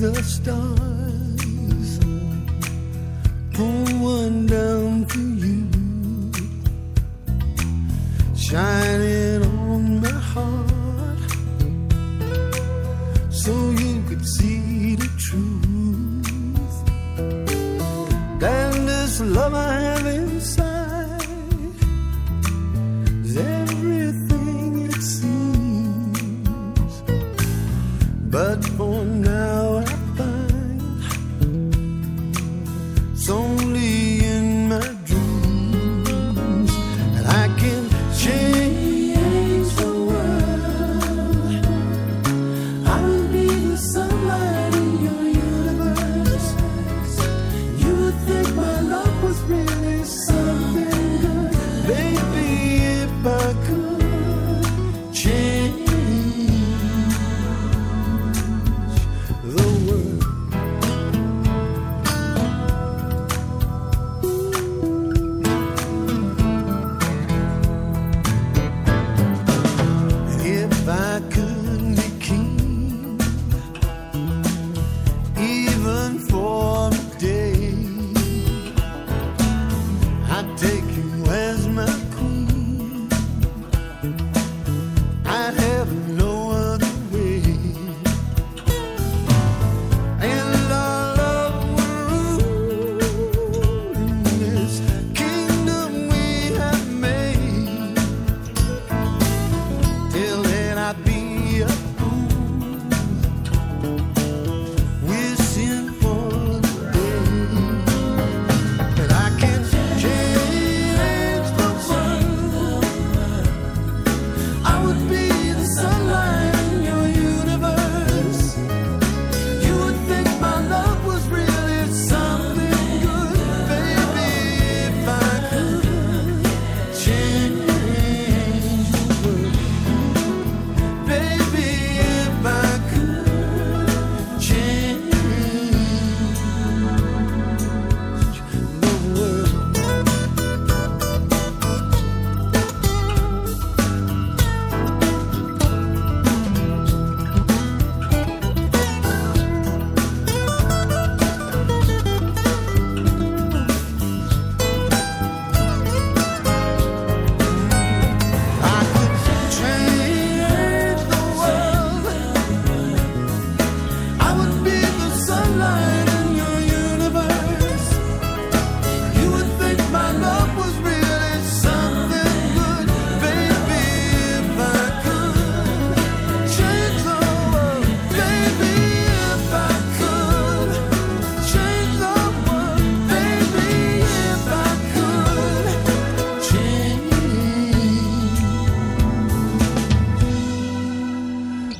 the stars. Pull one down for you, shining on my heart, so you could see the truth. And this love I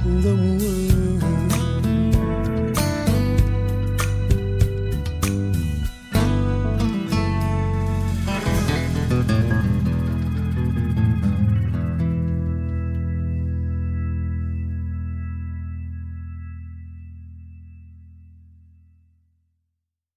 the